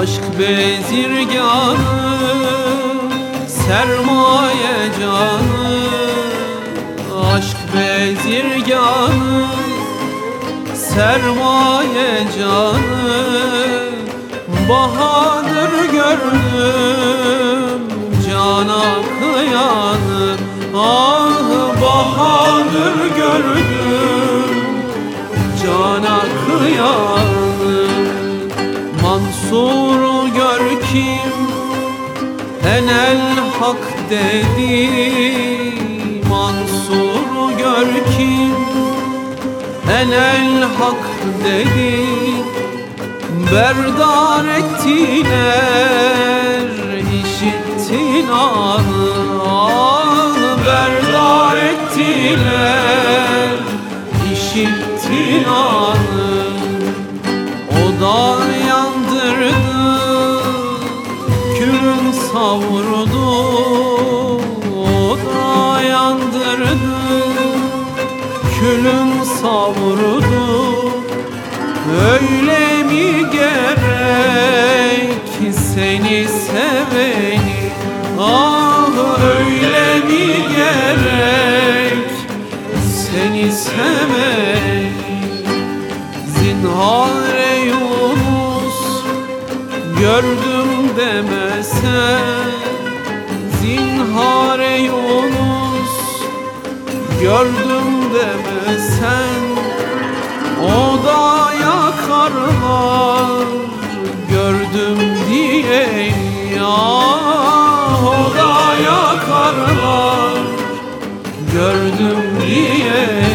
Aşk bezirganı Sermaye canı. Aşk bezirganı Sermaye canı. Bahadır gördüm Cana kıyanı Ah bahadır gördüm Cana kıyanı Mansur'u gör kim Enel hak dedi. Mansur'u gör kim Enel hak dedi. Berdar ettiler işittin anı Ah berdar ettiler işittin anı Külün savurdu O da yandırdı. Külün savurdu Öyle mi gerek seni seveni? Ah öyle mi gerek seni seveni? Zinhar Yunus gördüm demesen Zinhar Yunus gördüm demesen O da yakarlar gördüm diye ya. O da yakarlar gördüm diye